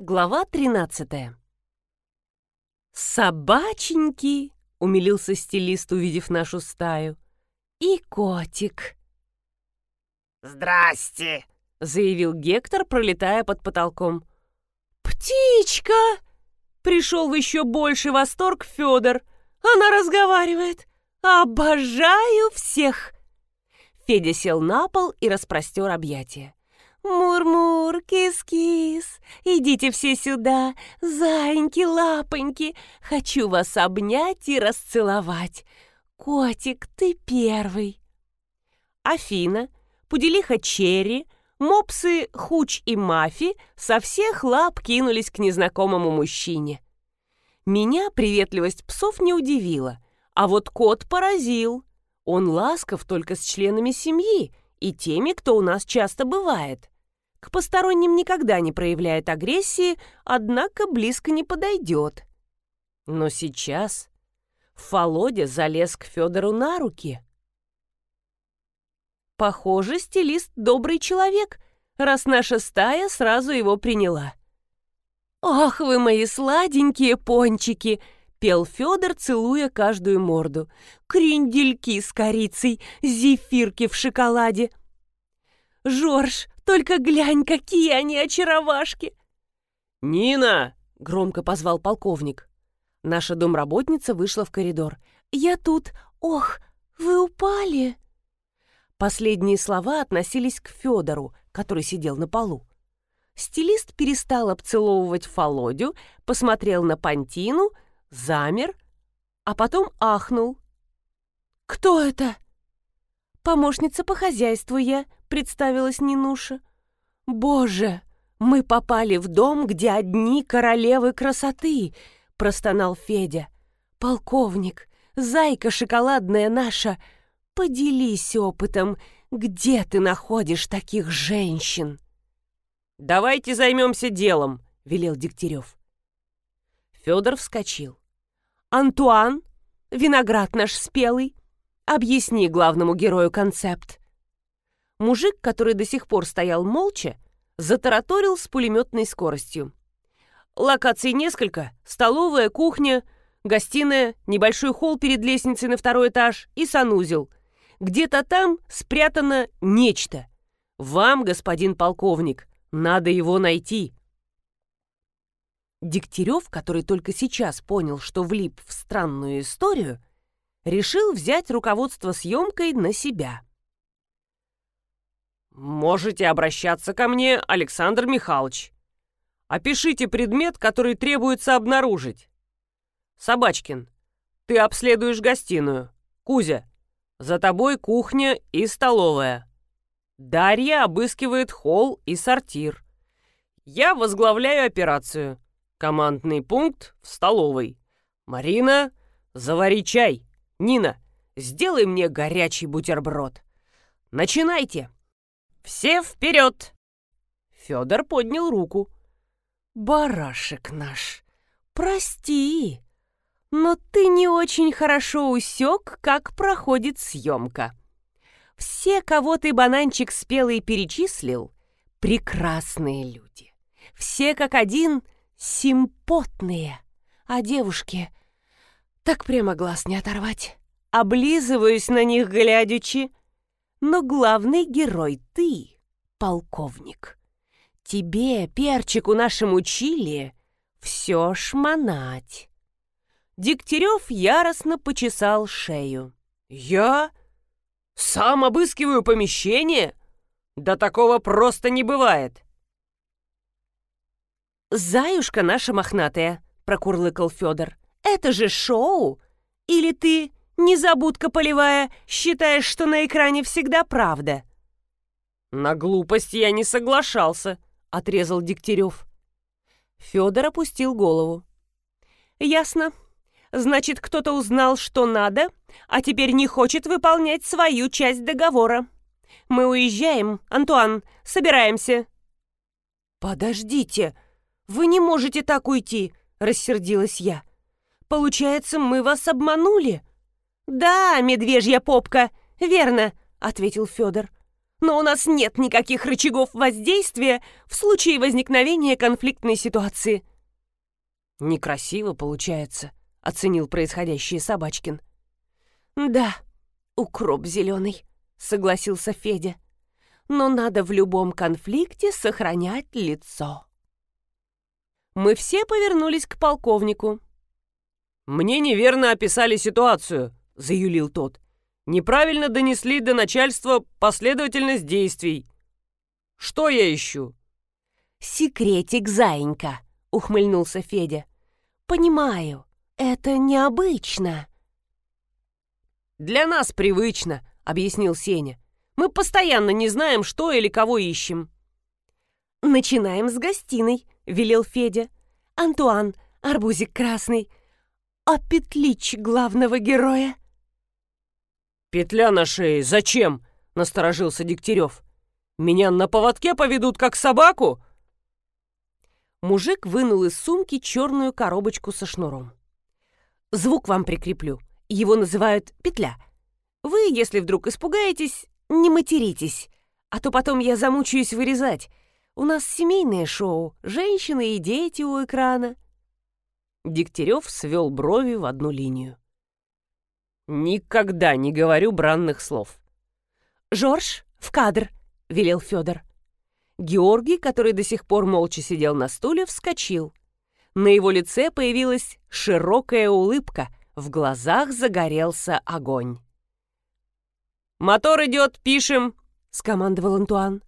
Глава 13 «Собаченьки!» — умилился стилист, увидев нашу стаю. «И котик!» «Здрасте!» — заявил Гектор, пролетая под потолком. «Птичка!» — пришел в еще больший восторг Федор. «Она разговаривает! Обожаю всех!» Федя сел на пол и распростер объятия. «Мур-мур, кис-кис, идите все сюда, зайеньки-лапоньки, хочу вас обнять и расцеловать. Котик, ты первый». Афина, Пуделиха Черри, мопсы Хуч и Мафи со всех лап кинулись к незнакомому мужчине. Меня приветливость псов не удивила, а вот кот поразил. Он ласков только с членами семьи и теми, кто у нас часто бывает. К посторонним никогда не проявляет агрессии, однако близко не подойдет. Но сейчас Фолодя залез к Федору на руки. Похоже, стилист добрый человек, раз наша стая сразу его приняла. «Ох вы мои сладенькие пончики!» — пел Федор, целуя каждую морду. «Крендельки с корицей, зефирки в шоколаде!» «Жорж, только глянь, какие они очаровашки!» «Нина!» — громко позвал полковник. Наша домработница вышла в коридор. «Я тут! Ох, вы упали!» Последние слова относились к Федору, который сидел на полу. Стилист перестал обцеловывать Фолодю, посмотрел на Пантину, замер, а потом ахнул. «Кто это?» «Помощница по хозяйству я», — представилась Нинуша. «Боже, мы попали в дом, где одни королевы красоты», — простонал Федя. «Полковник, зайка шоколадная наша, поделись опытом, где ты находишь таких женщин?» «Давайте займемся делом», — велел Дегтярев. Федор вскочил. «Антуан, виноград наш спелый, объясни главному герою концепт». Мужик, который до сих пор стоял молча, затараторил с пулеметной скоростью. Локаций несколько. Столовая, кухня, гостиная, небольшой холл перед лестницей на второй этаж и санузел. Где-то там спрятано нечто. Вам, господин полковник, надо его найти. Дегтярев, который только сейчас понял, что влип в странную историю, решил взять руководство съемкой на себя. «Можете обращаться ко мне, Александр Михайлович. Опишите предмет, который требуется обнаружить. Собачкин, ты обследуешь гостиную. Кузя, за тобой кухня и столовая. Дарья обыскивает холл и сортир. Я возглавляю операцию. Командный пункт в столовой. Марина, завари чай. Нина, сделай мне горячий бутерброд. Начинайте. Все вперед. Федор поднял руку. «Барашек наш, прости, но ты не очень хорошо усек, как проходит съемка. Все, кого ты, бананчик спелый, перечислил, прекрасные люди. Все как один симпотные, а девушки так прямо глаз не оторвать. Облизываюсь на них, глядячи. Но главный герой ты, полковник. Тебе, перчику нашему чили, все шмонать. Дегтярев яростно почесал шею. «Я? Сам обыскиваю помещение? Да такого просто не бывает!» «Заюшка наша мохнатая», — прокурлыкал Федор. «Это же шоу! Или ты, незабудка полевая, считаешь, что на экране всегда правда?» «На глупость я не соглашался», — отрезал Дегтярев. Федор опустил голову. «Ясно. Значит, кто-то узнал, что надо, а теперь не хочет выполнять свою часть договора. Мы уезжаем, Антуан, собираемся». «Подождите, вы не можете так уйти», — рассердилась я. «Получается, мы вас обманули?» «Да, медвежья попка, верно», — ответил Федор. но у нас нет никаких рычагов воздействия в случае возникновения конфликтной ситуации». «Некрасиво получается», — оценил происходящее Собачкин. «Да, укроп зеленый», — согласился Федя. «Но надо в любом конфликте сохранять лицо». Мы все повернулись к полковнику. «Мне неверно описали ситуацию», — заюлил тот. «Неправильно донесли до начальства последовательность действий. Что я ищу?» «Секретик, заинька», — ухмыльнулся Федя. «Понимаю, это необычно». «Для нас привычно», — объяснил Сеня. «Мы постоянно не знаем, что или кого ищем». «Начинаем с гостиной», — велел Федя. «Антуан, арбузик красный, а петлич главного героя?» «Петля на шее зачем?» — насторожился Дегтярев. «Меня на поводке поведут, как собаку?» Мужик вынул из сумки черную коробочку со шнуром. «Звук вам прикреплю. Его называют петля. Вы, если вдруг испугаетесь, не материтесь, а то потом я замучаюсь вырезать. У нас семейное шоу, женщины и дети у экрана». Дегтярев свел брови в одну линию. «Никогда не говорю бранных слов». «Жорж, в кадр!» — велел Федор. Георгий, который до сих пор молча сидел на стуле, вскочил. На его лице появилась широкая улыбка, в глазах загорелся огонь. «Мотор идет, пишем!» — скомандовал Антуан.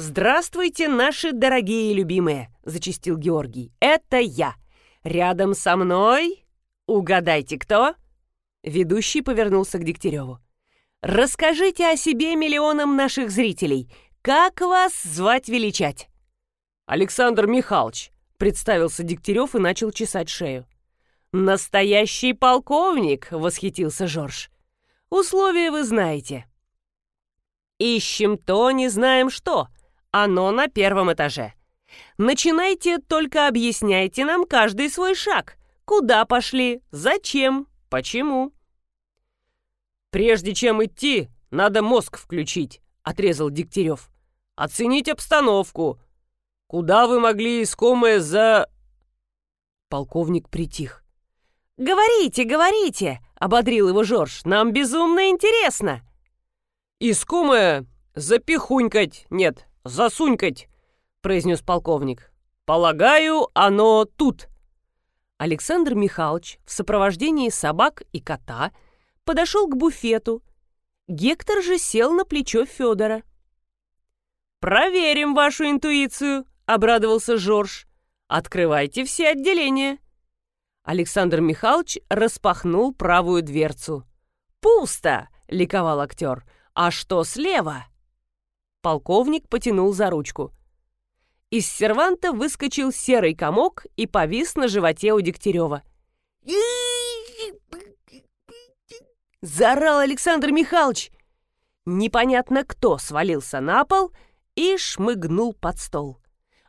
«Здравствуйте, наши дорогие и любимые!» — зачистил Георгий. «Это я! Рядом со мной... Угадайте, кто?» Ведущий повернулся к Дегтяреву. «Расскажите о себе миллионам наших зрителей. Как вас звать-величать?» «Александр Михайлович», — представился Дегтярев и начал чесать шею. «Настоящий полковник!» — восхитился Жорж. «Условия вы знаете. Ищем то, не знаем что. Оно на первом этаже. Начинайте, только объясняйте нам каждый свой шаг. Куда пошли, зачем, почему. «Прежде чем идти, надо мозг включить», — отрезал Дегтярев. «Оценить обстановку. Куда вы могли искомое за...» Полковник притих. «Говорите, говорите!» — ободрил его Жорж. «Нам безумно интересно!» «Искомое запихунькать, нет, засунькать», — произнес полковник. «Полагаю, оно тут». Александр Михайлович в сопровождении собак и кота подошел к буфету. Гектор же сел на плечо Федора. «Проверим вашу интуицию», — обрадовался Жорж. «Открывайте все отделения». Александр Михайлович распахнул правую дверцу. «Пусто!» — ликовал актер. «А что слева?» Полковник потянул за ручку. Из серванта выскочил серый комок и повис на животе у Дегтярева. Заорал Александр Михайлович. Непонятно кто свалился на пол и шмыгнул под стол.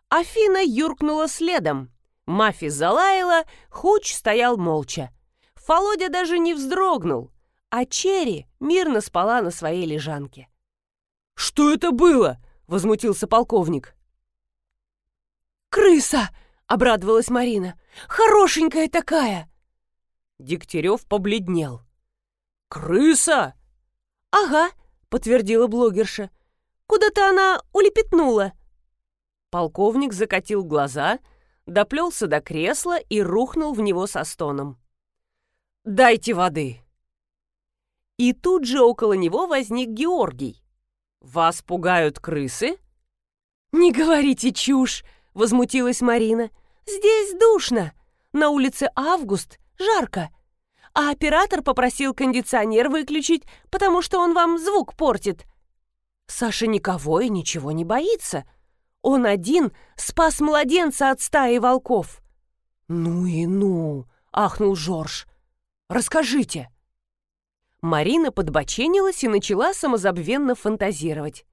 Афина юркнула следом. Мафи залаяла, Хуч стоял молча. Фолодя даже не вздрогнул, а Черри мирно спала на своей лежанке. «Что это было?» — возмутился полковник. «Крыса!» — обрадовалась Марина. «Хорошенькая такая!» Дегтярев побледнел. «Крыса?» «Ага», — подтвердила блогерша. «Куда-то она улепетнула». Полковник закатил глаза, доплелся до кресла и рухнул в него со стоном. «Дайте воды!» И тут же около него возник Георгий. «Вас пугают крысы?» «Не говорите чушь!» — возмутилась Марина. «Здесь душно. На улице август, жарко. А оператор попросил кондиционер выключить, потому что он вам звук портит. Саша никого и ничего не боится. Он один спас младенца от стаи волков». «Ну и ну!» — ахнул Жорж. «Расскажите!» Марина подбоченилась и начала самозабвенно фантазировать.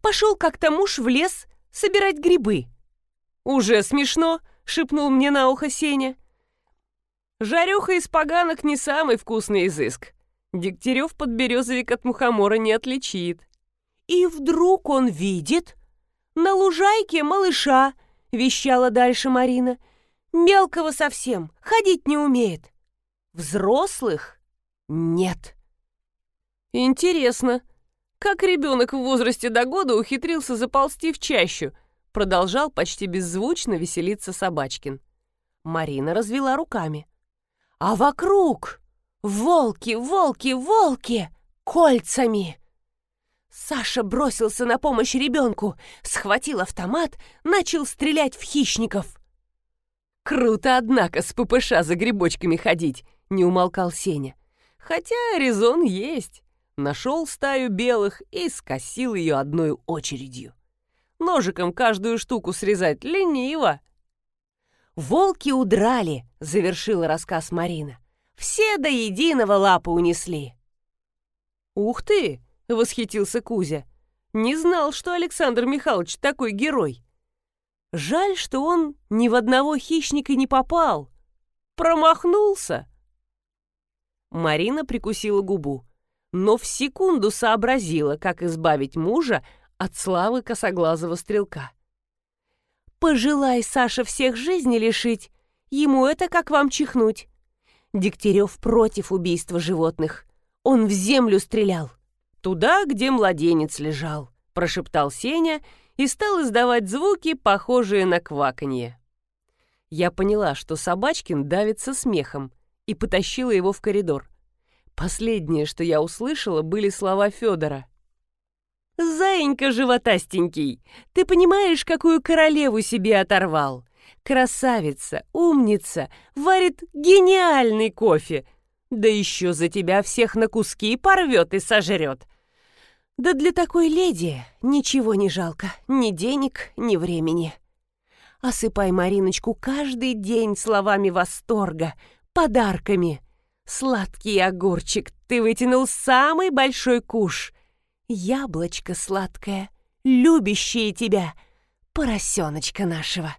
Пошел как-то муж в лес собирать грибы. «Уже смешно», — шепнул мне на ухо Сеня. «Жареха из поганок не самый вкусный изыск. Дегтярев под березовик от мухомора не отличит». И вдруг он видит на лужайке малыша, вещала дальше Марина. Мелкого совсем, ходить не умеет. Взрослых нет. Интересно, как ребенок в возрасте до года ухитрился заползти в чащу? Продолжал почти беззвучно веселиться Собачкин. Марина развела руками. А вокруг волки, волки, волки кольцами. Саша бросился на помощь ребенку, схватил автомат, начал стрелять в хищников. «Круто, однако, с ППШ за грибочками ходить», — не умолкал Сеня. «Хотя резон есть. Нашел стаю белых и скосил ее одной очередью. Ножиком каждую штуку срезать лениво». «Волки удрали», — завершила рассказ Марина. «Все до единого лапы унесли». «Ух ты!» — восхитился Кузя. «Не знал, что Александр Михайлович такой герой». Жаль, что он ни в одного хищника не попал. Промахнулся. Марина прикусила губу, но в секунду сообразила, как избавить мужа от славы косоглазого стрелка. «Пожелай Саша всех жизни лишить, ему это как вам чихнуть. Дегтярев против убийства животных. Он в землю стрелял. Туда, где младенец лежал», — прошептал Сеня и стал издавать звуки, похожие на кваканье. Я поняла, что Собачкин давится смехом, и потащила его в коридор. Последнее, что я услышала, были слова Федора. «Заинька животастенький, ты понимаешь, какую королеву себе оторвал? Красавица, умница, варит гениальный кофе, да еще за тебя всех на куски порвет и сожрет. Да для такой леди ничего не жалко, ни денег, ни времени. Осыпай Мариночку каждый день словами восторга, подарками. Сладкий огурчик, ты вытянул самый большой куш. Яблочко сладкое, любящее тебя, поросеночка нашего.